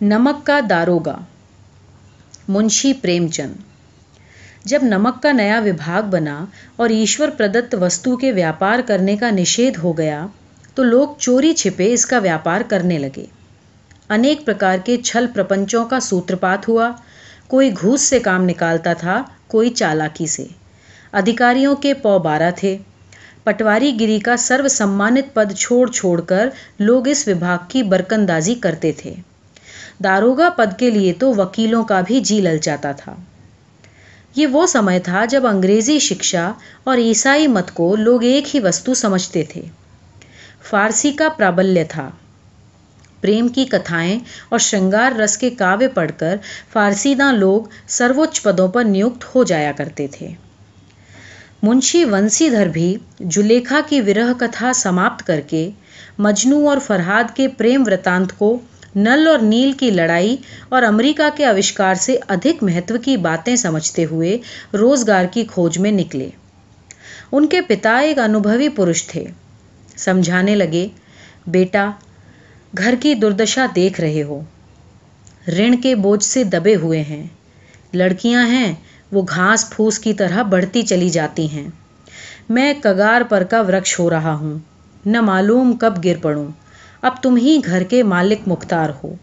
نمک کا داروگا۔ منشی پریم چند جب نمک کا نیا وبھاگ بنا اور ایشور پردت وستو کے ویاپار کرنے کا نشید ہو گیا، تو لوگ چوری چھپے اس کا ویاپار کرنے لگے۔ انیک پرکار کے چھل پرپنچوں کا سوترپات ہوا۔ کوئی گھوس سے کام نکالتا تھا، کوئی چالاکی سے۔ ادھیکاریوں کے پو بارہ تھے۔ پٹواری گیری کا سرو سمانت پد چھوڑ چھوڑ کر لوگ اس وبھاگ کی برکندازی کرتے تھے۔ داروگا پد کے لیے تو وکیلوں کا بھی جی للچاتا تھا۔ یہ وہ سمے تھا جب انگریزی شکشا اور عیسائی مت کو لوگ ایک ہی وستو سمجھتے تھے۔ فارسی کا پرابلیہ تھا۔ پریم کی کتھائیں اور شنگار رس کے کاوے پڑھ کر فارسی داں لوگ سروچ پدوں پر نیوکت ہو جایا کرتے تھے۔ منشی ونسی دھر بھی جلیکھا کی ورہ کتھا سماپت کر کے مجنو اور فرحاد کے پریم ورتانت کو نل اور نیل کی لڑائی اور امریکہ کے آوشکار سے ادھک مہتو کی باتیں سمجھتے ہوئے روزگار کی کھوج میں نکلے۔ ان کے پتا ایک انوبھوی پرش تھے۔ سمجھانے لگے، بیٹا، گھر کی دردشا دیکھ رہے ہو۔ رن کے بوجھ سے دبے ہوئے ہیں۔ لڑکیاں ہیں، وہ گھاس پھوس کی طرح بڑھتی چلی جاتی ہیں۔ میں کگار پر کا ورکش ہو رہا ہوں۔ نہ معلوم کب گر پڑوں۔ اب تم ہی گھر کے مالک مختار ہو۔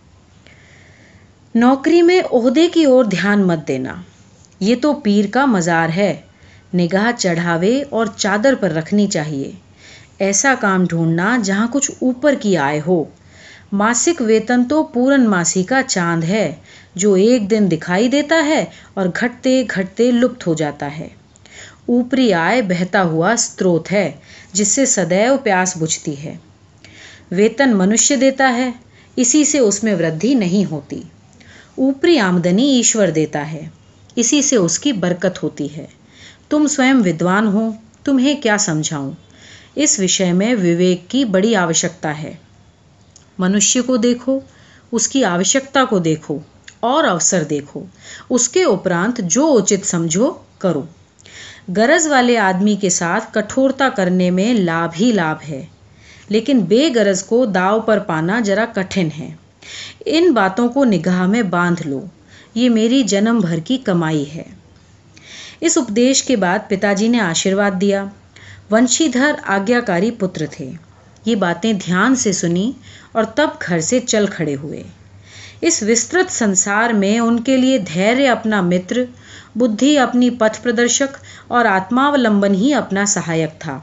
نوکری میں عہدے کی اور دھیان مت دینا۔ یہ تو پیر کا مزار ہے۔ نگاہ چڑھاوے اور چادر پر رکھنی چاہیے۔ ایسا کام ڈھونڈنا جہاں کچھ اوپر کی آئے ہو۔ ماسک ویتن تو پورن ماسی کا چاند ہے۔ جو ایک دن دکھائی دیتا ہے اور گھٹتے گھٹتے لپت ہو جاتا ہے۔ اوپری آئے بہتا ہوا ستروت ہے، جس سے سدیو پیاس بجھتی ہے۔ ویتن منشیہ دیتا ہے، اسی سے اس میں ودھی نہیں ہوتی۔ اوپری آمدنی ایشور دیتا ہے، اسی سے اس کی برکت ہوتی ہے۔ تم سوئم ودوان ہو، تمہیں کیا سمجھاؤں؟ اس وشے میں وویک کی بڑی آوشکتا ہے۔ منشیہ کو دیکھو، اس کی آوشکتا کو دیکھو، اور اوسر دیکھو، اس کے اپرانت جو اچت سمجھو، کرو۔ گرز والے آدمی کے ساتھ کٹھورتا کرنے میں لابھ ہی لابھ ہے۔ لیکن بے غرض کو داؤ پر پانا ذرا کٹھن ہے۔ ان باتوں کو نگاہ میں باندھ لو۔ یہ میری جنم بھر کی کمائی ہے۔ اس اپدیش کے بعد پتا جی نے آشرواد دیا۔ ونشی دھر آگیا کاری پتر تھے۔ یہ باتیں دھیان سے سنی اور تب گھر سے چل کھڑے ہوئے۔ اس وسترت سنسار میں ان کے لیے دھیر اپنا متر، بدھی اپنی پتھ پردرشک اور آتماولمبن ہی اپنا سہایک تھا۔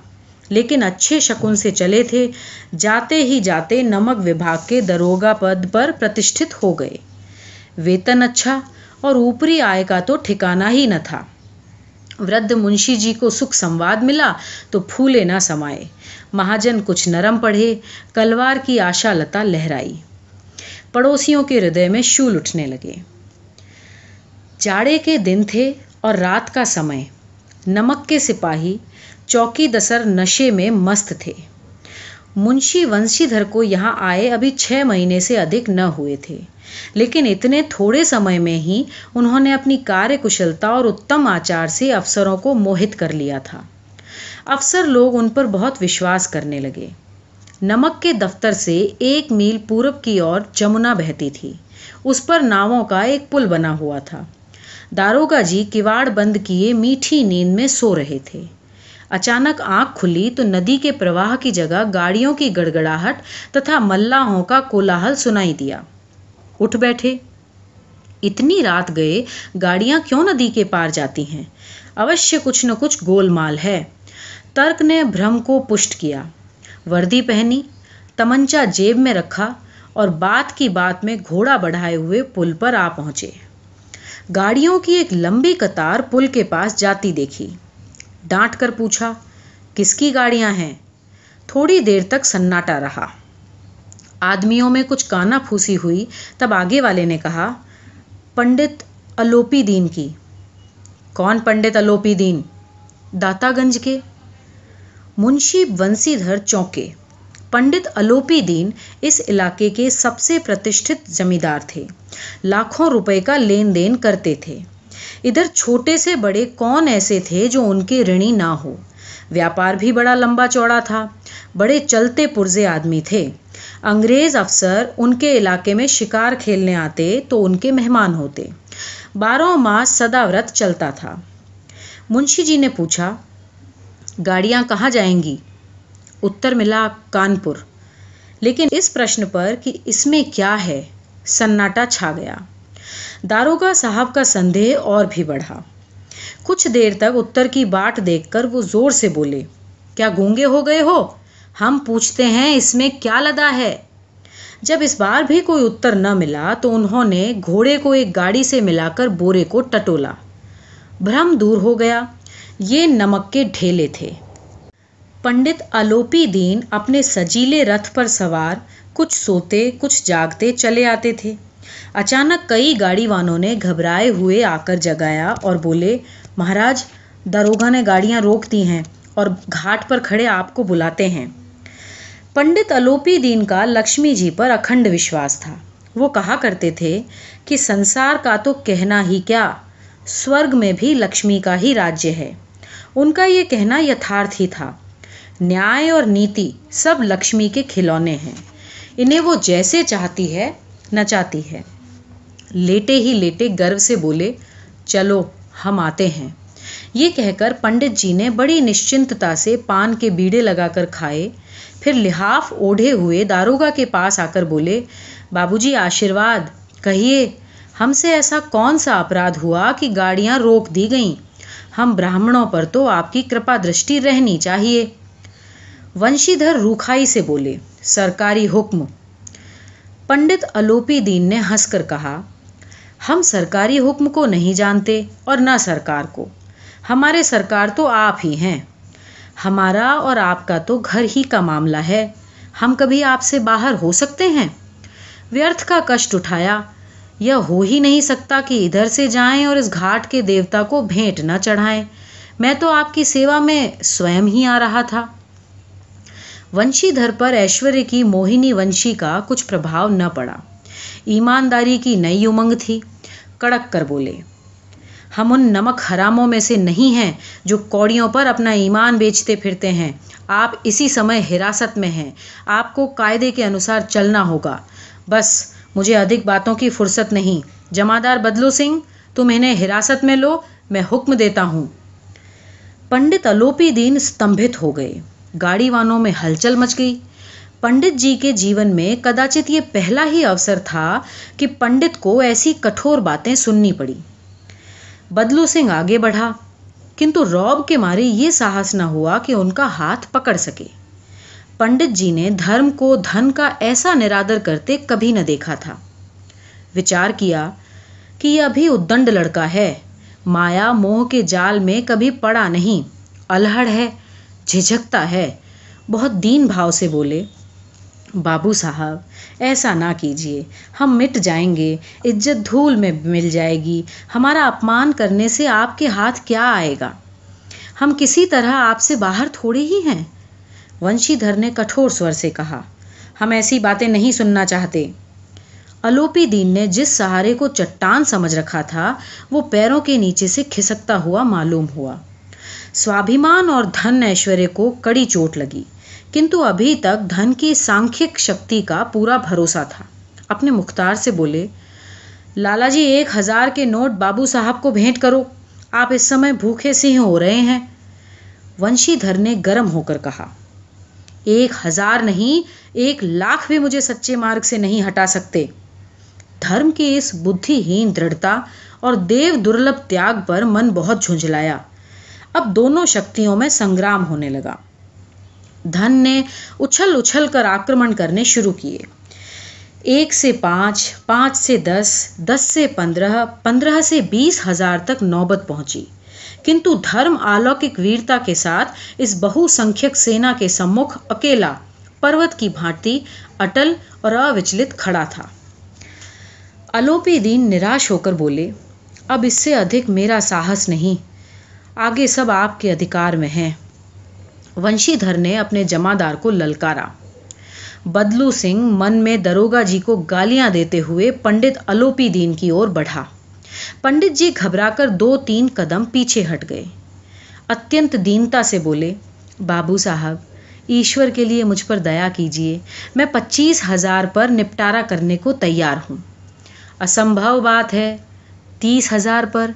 لیکن اچھے شکن سے چلے تھے، جاتے ہی جاتے نمک وبھاگ کے دروگا پد پر پرتشٹھت ہو گئے۔ ویتن اچھا اور اوپری آئے کا تو ٹھکانا ہی نہ تھا۔ ورد منشی جی کو سکھ سمواد ملا تو پھولے نہ سمائے۔ مہاجن کچھ نرم پڑھے، کلوار کی آشا لتا لہرائی۔ پڑوسیوں کے ہردے میں شول اٹھنے لگے۔ جاڑے کے دن تھے اور رات کا سمے۔ نمک کے سپاہی چوکی دسر نشے میں مست تھے۔ منشی ونشی دھر کو یہاں آئے ابھی چھ مہینے سے ادھک نہ ہوئے تھے۔ لیکن اتنے تھوڑے سمے میں ہی انہوں نے اپنی کاریہ کشلتا اور اتم آچار سے افسروں کو موہت کر لیا تھا۔ افسر لوگ ان پر بہت وشواس کرنے لگے۔ نمک کے دفتر سے ایک میل پورب کی اور جمنا بہتی تھی۔ اس پر ناووں کا ایک پل بنا ہوا تھا۔ داروگا جی کواڑ بند کیے میٹھی نیند میں سو رہے تھے۔ اچانک آنکھ کھلی تو ندی کے پرواہ کی جگہ گاڑیوں کی گڑگڑاہٹ تتھا ملاحوں کا کولاہل سنائی دیا۔ اٹھ بیٹھے۔ اتنی رات گئے، گاڑیاں کیوں ندی کے پار جاتی ہیں؟ اوشیہ کچھ نہ کچھ گول مال ہے۔ ترک نے بھرم کو پشٹ کیا۔ وردی پہنی، تمنچا جیب میں رکھا اور بات کی بات میں گھوڑا بڑھائے ہوئے پل پر آ پہنچے۔ گاڑیوں کی ایک لمبی قطار پل کے پاس جاتی دیکھی۔ ڈانٹ کر پوچھا، کس کی گاڑیاں ہیں؟ تھوڑی دیر تک سناٹا رہا۔ آدمیوں میں کچھ کانا پھوسی ہوئی، تب آگے والے نے کہا، پنڈت الوپی دین کی۔ کون پنڈت الوپی دین؟ داتا گنج کے۔ منشی بنسی دھر چونکے۔ پنڈت الوپی دین اس علاقے کے سب سے پرتشت زمیندار تھے۔ لاکھوں روپے کا لین دین کرتے تھے۔ ادھر چھوٹے سے بڑے کون ایسے تھے جو ان کے رنی نہ ہو؟ ویاپار بھی بڑا لمبا چوڑا تھا۔ بڑے چلتے پرزے آدمی تھے۔ انگریز افسر ان کے علاقے میں شکار کھیلنے آتے تو ان کے مہمان ہوتے۔ بارہ ماس سدا ورت چلتا تھا۔ منشی جی نے پوچھا، گاڑیاں کہاں جائیں گی؟ اتر ملا کانپور۔ لیکن اس پرشن پر کہ اس میں کیا ہے، سناٹا چھا گیا۔ داروگا صاحب کا سندے اور بھی بڑھا۔ کچھ دیر تک اتر کی باٹ دیکھ کر وہ زور سے بولے، کیا گونگے ہو گئے ہو؟ ہم پوچھتے ہیں اس میں کیا لدا ہے؟ جب اس بار بھی کوئی اتر نہ ملا تو انہوں نے گھوڑے کو ایک گاڑی سے ملا کر بورے کو ٹٹولا۔ بھرم دور ہو گیا۔ یہ نمک کے ڈھیلے تھے۔ پنڈت الوپی دین اپنے سجیلے رتھ پر سوار، کچھ سوتے، کچھ جاگتے چلے آتے تھے۔ اچانک کئی گاڑی والوں نے گھبرائے ہوئے آ کر جگایا اور بولے، مہاراج داروگا نے گاڑیاں روک دی ہیں اور گھاٹ پر کھڑے آپ کو بلاتے ہیں۔ پنڈت الوپی دین کا لکشمی جی پر اکھنڈ وشواس تھا۔ وہ کہا کرتے تھے کہ سنسار کا تو کہنا ہی کیا، سورگ میں بھی لکشمی کا ہی راجیہ ہے۔ ان کا یہ کہنا یتھارتھ ہی تھا۔ نیائے اور نیتی سب لکشمی کے کھلونے ہیں۔ انہیں وہ جیسے چاہتی ہے نچاتی ہے۔ لیٹے ہی لیٹے گرو سے بولے، چلو، ہم آتے ہیں۔ یہ کہہ کر پنڈت جی نے بڑی نشچنتتا سے پان کے بیڑے لگا کر کھائے۔ پھر لحاف اوڑھے ہوئے داروگا کے پاس آ کر بولے، بابو جی آشیرواد، کہیے، ہم سے ایسا کون سا اپرادھ ہوا کہ گاڑیاں روک دی گئیں؟ ہم براہمنوں پر تو آپ کی کرپا درشٹی رہنی چاہیے ونشی دھر روکھائی سے بولے، سرکاری حکم پنڈت الوپی دین نے ہنس کر کہا، ہم سرکاری حکم کو نہیں جانتے اور نہ سرکار کو۔ ہمارے سرکار تو آپ ہی ہیں۔ ہمارا اور آپ کا تو گھر ہی کا معاملہ ہے۔ ہم کبھی آپ سے باہر ہو سکتے ہیں؟ ویرتھ کا کشٹ اٹھایا، یہ ہو ہی نہیں سکتا کہ ادھر سے جائیں اور اس گھاٹ کے دیوتا کو بھیٹ نہ چڑھائیں۔ میں تو آپ کی سیوا میں سوئم ہی آ رہا تھا۔ ونشی دھر پر ایشوریہ کی موہنی ونشی کا کچھ پربھاؤ نہ پڑا۔ ایمانداری کی نئی امنگ تھی۔ کڑک کر بولے۔ ہم ان نمک حراموں میں سے نہیں ہیں جو کوڑیوں پر اپنا ایمان بیچتے پھرتے ہیں۔ آپ اسی سمے حراست میں ہیں۔ آپ کو قاعدے کے انوسار چلنا ہوگا۔ بس، مجھے ادھک باتوں کی فرصت نہیں۔ جمادار بدلو سنگھ، تم انہیں حراست میں لو، میں حکم دیتا ہوں۔ پنڈت الوپی دین استمبھت ہو گئے۔ گاڑی وانوں میں ہلچل مچ گئی۔ پنڈت جی کے جیون میں کداچت یہ پہلا ہی اوسر تھا کہ پنڈت کو ایسی کٹھور باتیں سننی پڑی۔ بدلو سنگھ آگے بڑھا، کنتو روب کے مارے یہ ساہس نہ ہوا کہ ان کا ہاتھ پکڑ سکے۔ پنڈت جی نے دھرم کو دھن کا ایسا نرادر کرتے کبھی نہ دیکھا تھا۔ وچار کیا کہ یہ ابھی ادنڈ لڑکا ہے، مایا موہ کے جال میں کبھی پڑا نہیں، الہڑ ہے جھجکتا ہے۔ بہت دین بھاؤ سے بولے، بابو صاحب، ایسا نہ کیجیے ہم مٹ جائیں گے، عزت دھول میں مل جائے گی، ہمارا اپمان کرنے سے آپ کے ہاتھ کیا آئے گا؟ ہم کسی طرح آپ سے باہر تھوڑے ہی ہیں۔ ونشی دھر نے کٹھور سور سے کہا، ہم ایسی باتیں نہیں سننا چاہتے۔ الوپی دین نے جس سہارے کو چٹان سمجھ رکھا تھا، وہ پیروں کے نیچے سے کھسکتا ہوا معلوم ہوا۔ سوابھیمان اور دھن ایشوریہ کو کڑی چوٹ لگی کنتو ابھی تک دھن کی سانکھک شکتی کا پورا بھروسہ تھا اپنے مختار سے بولے لالا جی ایک ہزار کے نوٹ بابو صاحب کو بھیٹ کرو آپ اس سمے بھوکے سے ہی ہو رہے ہیں ونشی دھر نے گرم ہو کر کہا ایک ہزار نہیں ایک لاکھ بھی مجھے سچے مارگ سے نہیں ہٹا سکتے دھرم کی اس بدھی ہین دڑھتا اور دیو درلبھ تیاگ پر من بہت جھنجھلایا اب دونوں شکتیوں میں سنگرام ہونے لگا۔ دھن نے اچھل اچھل کر آکرمن کرنے شروع کیے۔ ایک سے پانچ پانچ سے دس دس سے پندرہ پندرہ سے بیس ہزار تک نوبت پہنچی۔ کنتو دھرم آلوکک ویرتا کے ساتھ اس بہو سنکھیک سینا کے سمکھ اکیلا پروت کی بھانٹی اٹل اور اوچلت کھڑا تھا۔ الوپی دین نراش ہو کر بولے، اب اس سے ادھک میرا ساہس نہیں۔ آگے سب آپ کے ادھکار میں ہیں۔ ونشی دھر نے اپنے جمادار کو للکارا۔ بدلو سنگھ من میں دروگا جی کو گالیاں دیتے ہوئے پنڈت الوپی دین کی اور بڑھا۔ پنڈت جی گھبرا کر دو تین قدم پیچھے ہٹ گئے۔ اتنت دینتا سے بولے، بابو صاحب، ایشور کے لیے مجھ پر دیا کیجیے میں پچیس ہزار پر نپٹارا کرنے کو تیار ہوں۔ اسمبھو بات ہے، تیس ہزار پر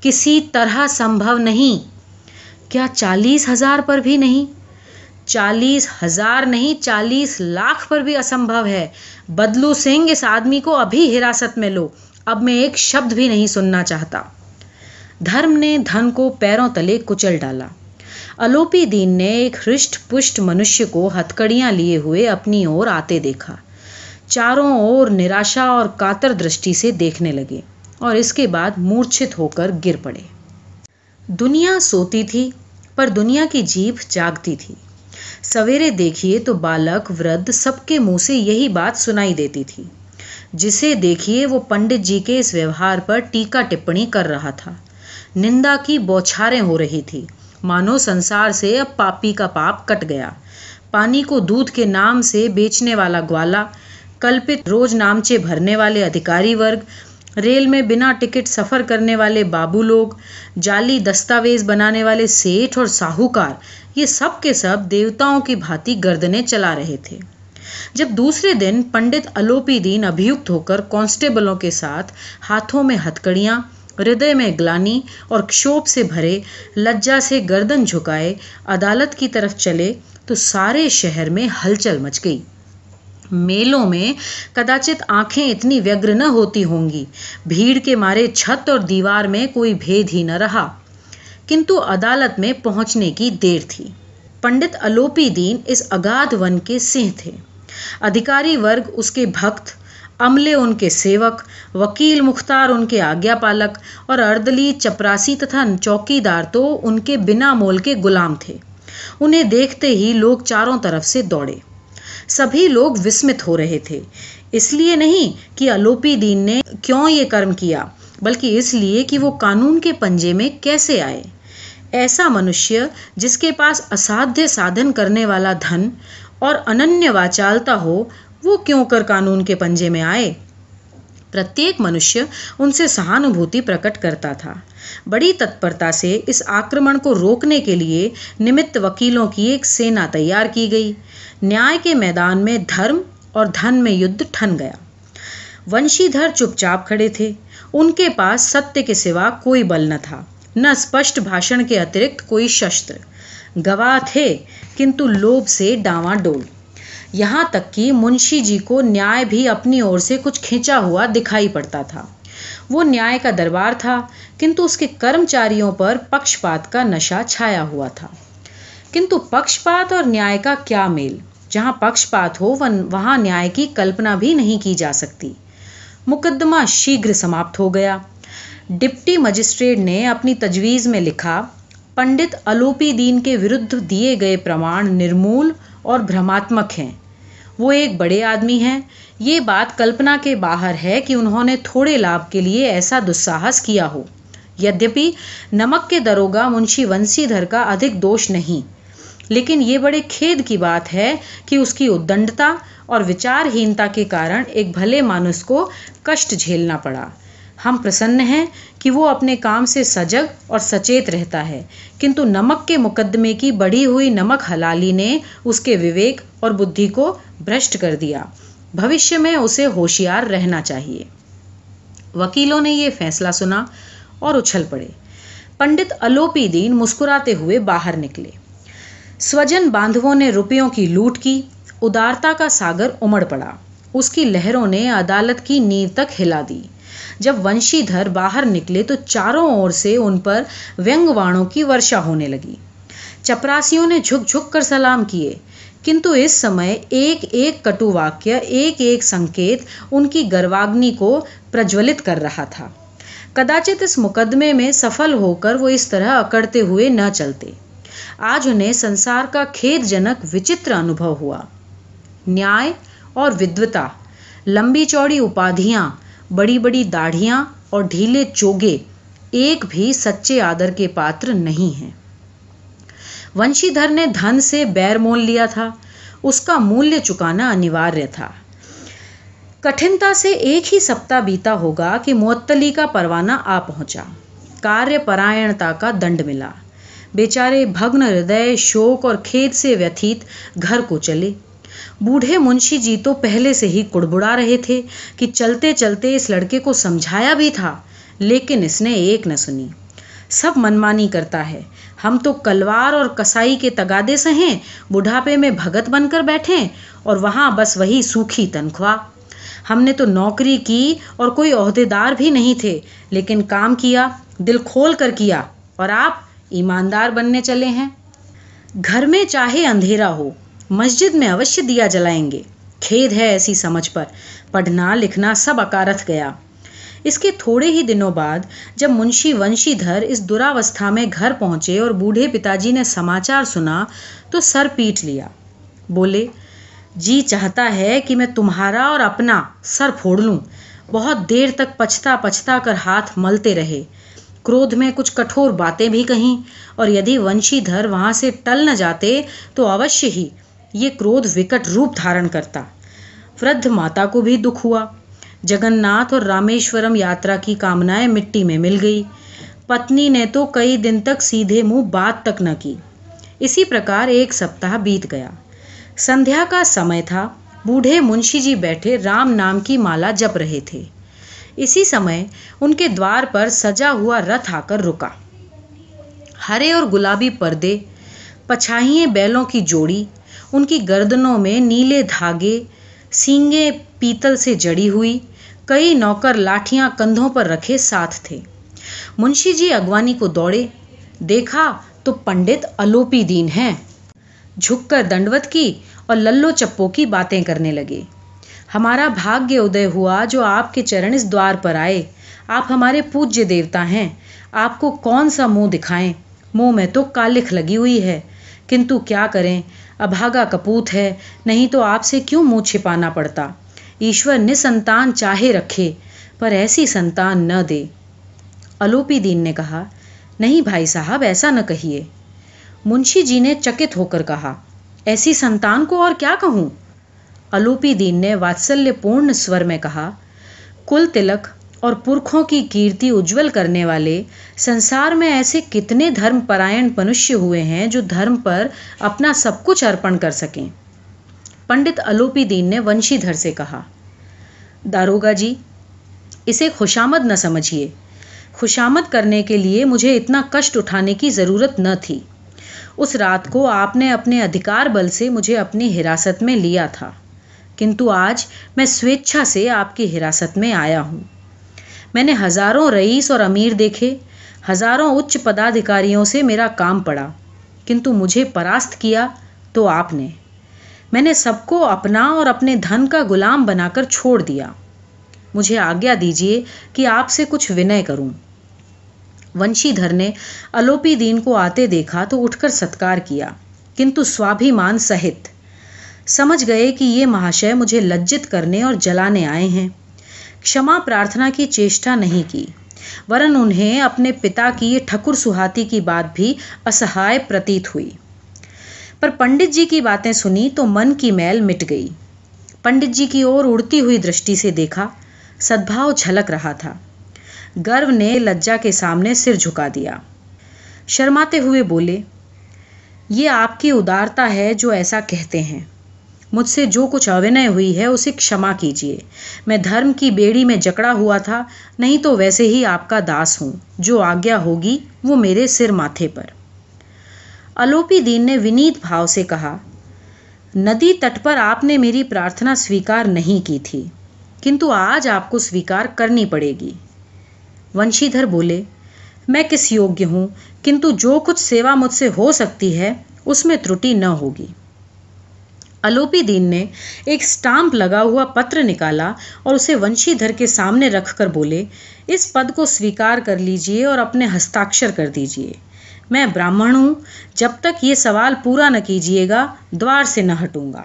کسی طرح سمبھو نہیں۔ کیا چالیس ہزار پر بھی نہیں؟ چالیس ہزار نہیں، چالیس لاکھ پر بھی اسمبھو ہے۔ بدلو سنگھ، اس آدمی کو ابھی حراست میں لو۔ اب میں ایک شبد بھی نہیں سننا چاہتا۔ دھرم نے دھن کو پیروں تلے کچل ڈالا۔ الوپی دین نے ایک ہرشٹ پشٹ منشیہ کو ہتکڑیاں لیے ہوئے اپنی اور آتے دیکھا۔ چاروں اور نراشا اور کاتر درشٹی سے دیکھنے لگے۔ اور اس کے بعد مورچھت ہو کر گر پڑے۔ دنیا سوتی تھی، پر دنیا کی جیب جاگتی تھی۔ سویرے دیکھیے تو بالک ورد سب کے منہ سے یہی بات سنائی دیتی تھی۔ جسے دیکھیے وہ پنڈت جی کے اس ویوہار پر ٹیکا ٹپنی کر رہا تھا۔ نندا کی بوچھاریں ہو رہی تھی۔ مانو سنسار سے اب پاپی کا پاپ کٹ گیا۔ پانی کو دودھ کے نام سے بیچنے والا گوالا، کلپت روز نامچے بھرنے والے ادھیکاری ورگ ریل میں بنا ٹکٹ سفر کرنے والے بابو لوگ، جعلی دستاویز بنانے والے سیٹھ اور ساہوکار، یہ سب کے سب دیوتاؤں کی بھاتی گردنے چلا رہے تھے۔ جب دوسرے دن پنڈت الوپی دین ابھیکت ہو کر کانسٹیبلوں کے ساتھ ہاتھوں میں ہتکڑیاں ہردے میں گلانی اور کشوپ سے بھرے لجا سے گردن جھکائے عدالت کی طرف چلے تو سارے شہر میں ہلچل مچ گئی۔ میلوں میں کداچت آنکھیں اتنی ویگر نہ ہوتی ہوں گی۔ بھیڑ کے مارے چھت اور دیوار میں کوئی بھید ہی نہ رہا۔ کنتو عدالت میں پہنچنے کی دیر تھی۔ پنڈت الوپی دین اس اگادھ ون کے سنہ تھے۔ ادھیکاری ورگ اس کے بھکت، عملے ان کے سیوک، وکیل مختار ان کے آگیا پالک اور اردلی چپراسی تتھا چوکی دار تو ان کے بنا مول کے غلام تھے۔ انہیں دیکھتے ہی لوگ چاروں طرف سے دوڑے۔ سبھی لوگ وسمت ہو رہے تھے۔ اس لیے نہیں کہ الوپی دین نے کیوں یہ کرم کیا، بلکہ اس لیے کہ وہ قانون کے پنجے میں کیسے آئے۔ ایسا منشیہ جس کے پاس اسادھیہ سادھن کرنے والا دھن اور اننیہ واچالتا ہو، وہ کیوں کر قانون کے پنجے میں آئے؟ پرتیک منشیہ ان سے سہانوبھوتی پرکٹ کرتا تھا بڑی تتپرتا سے اس آکرمن کو روکنے کے لیے نمت وکیلوں کی ایک سینا تیار کی گئی نیائے کے میدان میں دھرم اور دھن میں یدھ ٹھن گیا ونشی دھر چپ چاپ کھڑے تھے ان کے پاس ستیہ کے سوا کوئی بل نہ تھا نہ اسپشٹ بھاشن کے اترکت کوئی شستر گواہ تھے کنتو لوب سے ڈاواں ڈول یہاں تک کہ منشی جی کو نیائے بھی اپنی اور سے کچھ کھینچا ہوا دکھائی پڑتا تھا۔ وہ نیائے کا دربار تھا، کنتو اس کے کرمچاریوں پر پکش پات کا نشہ چھایا ہوا تھا۔ کنتو پکش پات اور نیائے کا کیا میل؟ جہاں پکش پات ہو وہاں نیائے کی کلپنا بھی نہیں کی جا سکتی۔ مقدمہ شیگھر سماپت ہو گیا۔ ڈپٹی مجسٹریٹ نے اپنی تجویز میں لکھا، پنڈت الوپی دین کے وردھ دیے گئے پرمان نرمول اور بھرماتمک ہیں۔ وہ ایک بڑے آدمی ہیں۔ یہ بات کلپنا کے باہر ہے کہ انہوں نے تھوڑے لابھ کے لیے ایسا دساہس کیا ہو۔ یدیپی نمک کے دروگا منشی ونسی دھر کا ادھک دوش نہیں۔ لیکن یہ بڑے کھید کی بات ہے کہ اس کی ادنڈتا اور وچار ہینتا کے کارن ایک بھلے مانس کو کشٹ جھیلنا پڑا۔ ہم پرسن ہیں کہ وہ اپنے کام سے سجگ اور سچیت رہتا ہے، کنتو نمک کے مقدمے کی بڑھی ہوئی نمک حلالی نے اس کے وویک اور بدھی کو بھرشٹ کر دیا۔ بھوشیہ میں اسے ہوشیار رہنا چاہیے۔ وکیلوں نے یہ فیصلہ سنا اور اچھل پڑے۔ پنڈت الوپی دین مسکراتے ہوئے باہر نکلے۔ سوجن باندھووں نے روپیوں کی لوٹ کی، ادارتا کا ساگر امڑ پڑا۔ اس کی لہروں نے عدالت کی نیو تک ہلا دی۔ جب ونشی دھر باہر نکلے تو چاروں اور سے ان پر وینگ وانوں کی ورشا ہونے لگی۔ چپراسیوں نے جھک جھک کر سلام کیے۔ کنتو اس سمے ایک ایک کٹو واکیہ ایک ایک سنکیت ان کی گرواگنی کو پرجولت کر رہا تھا۔ کداچت اس مقدمے میں سفل ہو کر وہ اس طرح اکڑتے ہوئے نہ چلتے۔ آج انہیں سنسار کا کھید جنک وچتر انوبھو ہوا۔ نیائے اور ودوتا، لمبی چوڑی اپادھیاں بڑی بڑی داڑھیاں اور ڈھیلے چوگے ایک بھی سچے آدر کے پاتر نہیں ہیں۔ ونشی دھر نے دھن سے بیر مول لیا تھا۔ اس کا مولیہ چکانا انیواریہ تھا۔ کٹھنتا سے ایک ہی سپتہ بیتا ہوگا کہ معطلی کا پروانہ آ پہنچا۔ کاریہ پرائنتا کا دنڈ ملا۔ بیچارے بھگن ہردے شوق اور کھیت سے ویتھیت گھر کو چلے۔ بوڑھے منشی جی تو پہلے سے ہی کڑبڑا رہے تھے کہ چلتے چلتے اس لڑکے کو سمجھایا بھی تھا، لیکن اس نے ایک نہ سنی۔ سب منمانی کرتا ہے۔ ہم تو کلوار اور کسائی کے تگادے سے ہیں، بڑھاپے میں بھگت بن کر بیٹھے اور وہاں بس وہی سوکھی تنخواہ۔ ہم نے تو نوکری کی اور کوئی عہدے دار بھی نہیں تھے، لیکن کام کیا، دل کھول کر کیا اور آپ ایماندار بننے چلے ہیں۔ گھر میں چاہے اندھیرا ہو مسجد میں اوشی دیا جلائیں گے۔ کھید ہے ایسی سمجھ پر۔ پڑھنا لکھنا سب اکارتھ گیا۔ اس کے تھوڑے ہی دنوں بعد جب منشی ونشی دھر اس دراوستھا میں گھر پہنچے اور بوڑھے پتا جی نے سماچار سنا تو سر پیٹ لیا۔ بولے جی چاہتا ہے کہ میں تمہارا اور اپنا سر پھوڑ لوں۔ بہت دیر تک پچھتا پچھتا کر ہاتھ ملتے رہے۔ کرودھ میں کچھ کٹھور باتیں بھی کہیں اور یدی ونشی دھر وہاں سے ٹل نہ جاتے تو اوشیہ ہی یہ کرودھ وکٹ روپ دھارن کرتا۔ ودھ ماتا کو بھی دکھ ہوا۔ جگن ناتھ اور رامیشورم یاترا کی کامنائیں مٹی میں مل گئی۔ پتنی نے تو کئی دن تک سیدھے منہ بات تک نہ کی۔ اسی پرکار ایک سپتاہ بیت گیا۔ سندھیا کا سمے تھا۔ بوڑھے منشی جی بیٹھے رام نام کی مالا جپ رہے تھے۔ اسی سمے ان کے دوار پر سجا ہوا رتھ آ کر رکا۔ ہرے اور گلابی پردے، پچھائیے بیلوں کی جوڑی ان کی گردنوں میں نیلے دھاگے، سینگیں پیتل سے جڑی ہوئی، کئی نوکر لاٹھیاں کندھوں پر رکھے ساتھ تھے۔ منشی جی اگوانی کو دوڑے، دیکھا تو پنڈت الوپی دین ہیں۔ جھک کر دنڈوت کی اور للو چپو کی باتیں کرنے لگے۔ ہمارا بھاگیہ ادے ہوا جو آپ کے چرن اس دوار پر آئے۔ آپ ہمارے پوجیہ دیوتا ہیں۔ آپ کو کون سا منہ دکھائیں؟ منہ میں تو کالکھ لگی ہوئی ہے۔ کنتو کیا کریں؟ ابھاگا کپوت ہے، نہیں تو آپ سے کیوں منہ چھپانا پڑتا؟ ایشور نسنتان چاہے رکھے، پر ایسی سنتان نہ دے۔ الوپی دین نے کہا، نہیں بھائی صاحب، ایسا نہ کہیے۔ منشی جی نے چکت ہو کر کہا، ایسی سنتان کو اور کیا کہوں؟ الوپی دین نے واتسلیہ پورن سور میں کہا، کل تلک اور پرکھوں کی کیرتی اجول کرنے والے، سنسار میں ایسے کتنے دھرم پرائن منشیہ ہوئے ہیں جو دھرم پر اپنا سب کچھ ارپن کر سکیں۔ پنڈت الوپی دین نے ونشی دھر سے کہا، داروگا جی اسے خوشامد نہ سمجھیے۔ خوشامد کرنے کے لیے مجھے اتنا کشٹ اٹھانے کی ضرورت نہ تھی۔ اس رات کو آپ نے اپنے ادھکار بل سے مجھے اپنی حراست میں لیا تھا۔ کنتو آج میں سویچھا سے آپ کی حراست میں آیا ہوں۔ میں نے ہزاروں رئیس اور امیر دیکھے، ہزاروں اچ پدادھکاروں سے میرا کام پڑا، کنتو مجھے پراست کیا تو آپ نے۔ میں نے سب کو اپنا اور اپنے دھن کا غلام بنا کر چھوڑ دیا۔ مجھے آگیا دیجیے کہ آپ سے کچھ ونئے کروں۔ ونشی دھر نے الوپی دین کو آتے دیکھا تو اٹھ کر ستکار کیا۔ کنتو سوابھیمان سہت۔ سمجھ گئے کہ یہ مہاشے مجھے لجت کرنے اور جلانے آئے ہیں۔ کما پرارتھنا کی چیشٹا نہیں کی۔ ورن انہیں اپنے پتا کی ٹھکر سہاتی کی بات بھی اسہائے پرتیت ہوئی۔ پر پنڈت جی کی باتیں سنی تو من کی میل مٹ گئی۔ پنڈت جی کی اور اڑتی ہوئی درشٹی سے دیکھا، سدبھاؤ جھلک رہا تھا۔ گرو نے لجا کے سامنے سر جھکا دیا۔ شرماتے ہوئے بولے، یہ آپ کی ادارتا ہے جو ایسا کہتے ہیں۔ مجھ سے جو کچھ اوینع ہوئی ہے اسے کشما کیجیے۔ میں دھرم کی بیڑی میں جکڑا ہوا تھا، نہیں تو ویسے ہی آپ کا داس ہوں۔ جو آگیا ہوگی، وہ میرے سر ماتھے پر۔ الوپی دین نے ونیت بھاؤ سے کہا، ندی تٹ پر آپ نے میری پرارتھنا سویکار نہیں کی تھی، کنتو آج آپ کو سویکار کرنی پڑے گی۔ ونشی دھر بولے، میں کس یوگ ہوں؟ کنتو جو کچھ سیوا مجھ سے ہو سکتی ہے، اس میں ترٹی نہ ہوگی۔ الوپی دین نے ایک اسٹامپ لگا ہوا پتر نکالا اور اسے ونشی دھر کے سامنے رکھ کر بولے، اس پد کو سویکار کر لیجیے اور اپنے ہستاکشر کر دیجیے میں براہمن ہوں، جب تک یہ سوال پورا نہ کیجیے گا، دوار سے نہ ہٹوں گا۔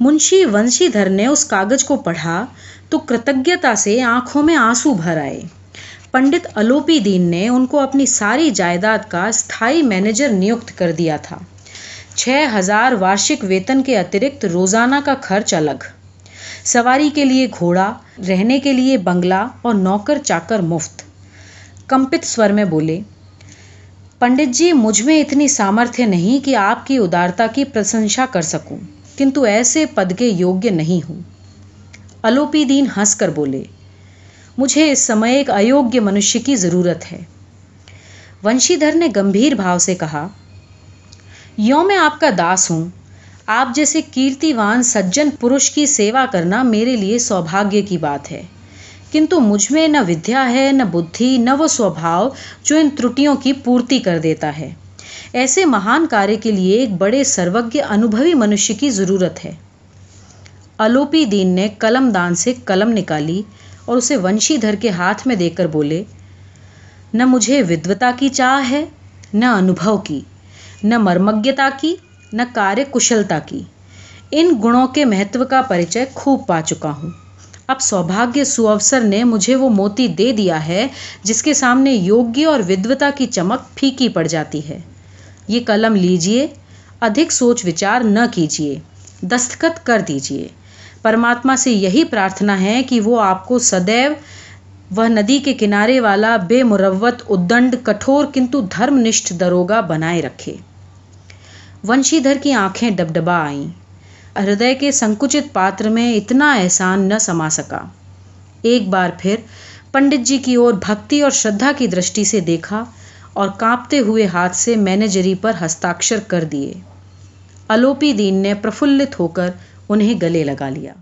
منشی ونشی دھر نے اس کاغذ کو پڑھا تو کرتجتا سے آنکھوں میں آنسو بھر آئے۔ پنڈت الوپی دین نے ان کو اپنی ساری جائیداد کا استھائی مینیجر نیوکت کر دیا تھا۔ چھ ہزار وارشک ویتن کے اترکت روزانہ کا خرچ الگ۔ سواری کے لیے گھوڑا، رہنے کے لیے بنگلہ اور نوکر چاکر مفت۔ کمپت سور میں بولے، پنڈت جی مجھ میں اتنی سامرتھ نہیں کہ آپ کی ادارتا کی پرشنسا کر سکوں، کنتو ایسے پد کے یوگیہ نہیں ہوں۔ الوپی دین ہنس کر بولے، مجھے اس سمے ایک ایوگیہ منشیہ کی ضرورت ہے۔ ونشی دھر نے گمبھیر بھاؤ سے کہا یوں میں آپ کا داس ہوں۔ آپ جیسے کیرتیوان سجن پرش کی سیوا کرنا میرے لیے سوبھاگیہ کی بات ہے۔ کنتو مجھ میں نہ ودیا ہے، نہ بدھی، نہ وہ سوبھاؤ جو ان ترٹیوں کی پورتی کر دیتا ہے۔ ایسے مہان کاریہ کے لیے ایک بڑے سروگیہ انوبھوی منشیہ کی ضرورت ہے۔ الوپی دین نے قلم دان سے قلم نکالی اور اسے ونشی دھر کے ہاتھ میں دے کر بولے، نہ مجھے ودوتا کی چاہ ہے، نہ انوبھو کی۔ نہ مرمگیتا کی، نہ کاریہ کشلتا کی۔ ان گنوں کے مہتو کا پریچے خوب پا چکا ہوں۔ اب سوبھاگیہ سووسر نے مجھے وہ موتی دے دیا ہے جس کے سامنے یوگیہ اور ودوتا کی چمک پھیکی پڑ جاتی ہے۔ یہ قلم لیجیے، ادھک سوچ وچار نہ کیجیے دستخط کر دیجیے پرماتما سے یہی پرارتھنا ہے کہ وہ آپ کو سدیو، وہ ندی کے کنارے والا بے مروت، ادنڈ، کٹھور، کنتو دھرم نشٹ دروگا بنائے رکھے۔ ونشی دھر کی آنکھیں ڈب ڈبا آئیں۔ ہردے کے سنکچت پاتر میں اتنا احسان نہ سما سکا۔ ایک بار پھر پنڈت جی کی اور بھکتی اور شردھا کی درشٹی سے دیکھا اور کانپتے ہوئے ہاتھ سے مینیجری پر ہستاکشر کر دیے۔ الوپی دین نے پرفلت ہو کر انہیں گلے لگا لیا۔